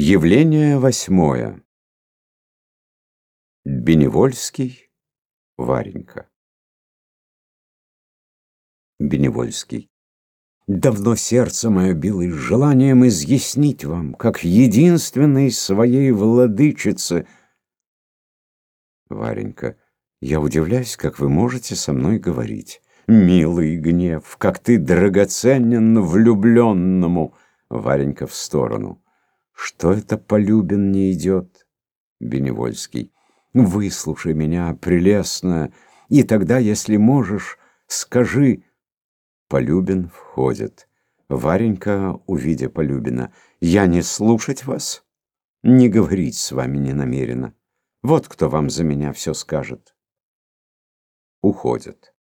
Явление восьмое. Беневольский, Варенька. Беневольский. Давно сердце мое билось желанием изъяснить вам, как единственной своей владычице. Варенька. Я удивляюсь, как вы можете со мной говорить. Милый гнев, как ты драгоценен влюбленному. Варенька в сторону. Что это Полюбин не идет? Беневольский. Выслушай меня, прелестно, и тогда, если можешь, скажи. Полюбин входит. Варенька, увидя Полюбина, я не слушать вас, не говорить с вами не намерена. Вот кто вам за меня все скажет. Уходит.